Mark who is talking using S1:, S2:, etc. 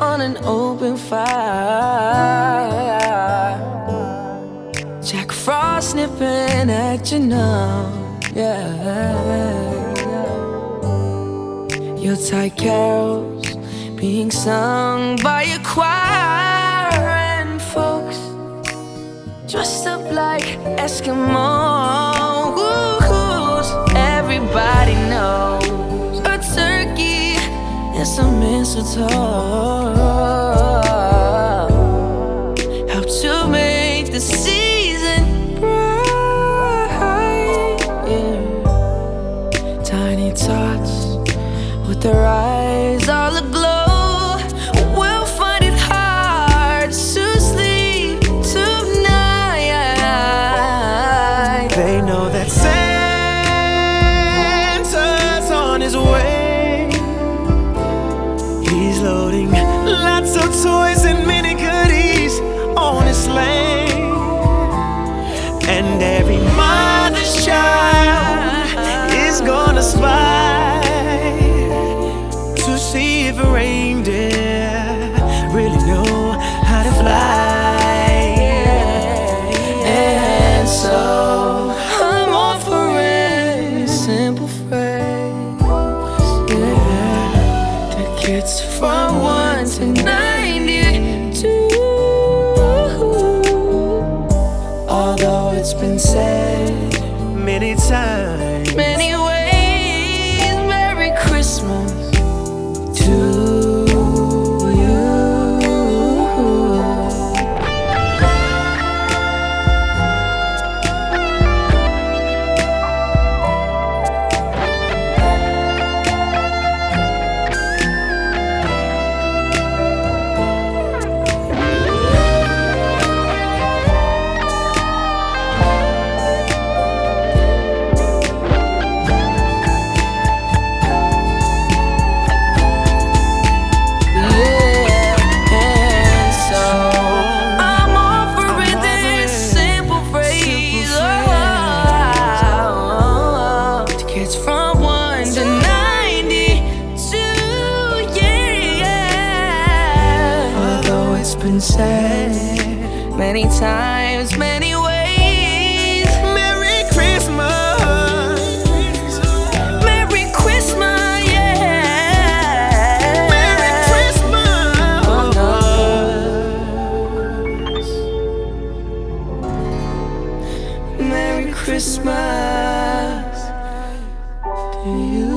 S1: On an open fire. Jack Frost nipping at your nose. Yeah. Yuletide carols being sung by a choir and folks dressed up like Eskimos. And some mistletoe help to make the season bright. Yeah. Tiny tots with their eyes all aglow from one to ninety-two. Although it's been said
S2: many times.
S1: many ways, been said many times, many ways.
S2: Merry Christmas.
S1: Merry Christmas, yeah.
S2: Merry Christmas.
S1: Christmas to you.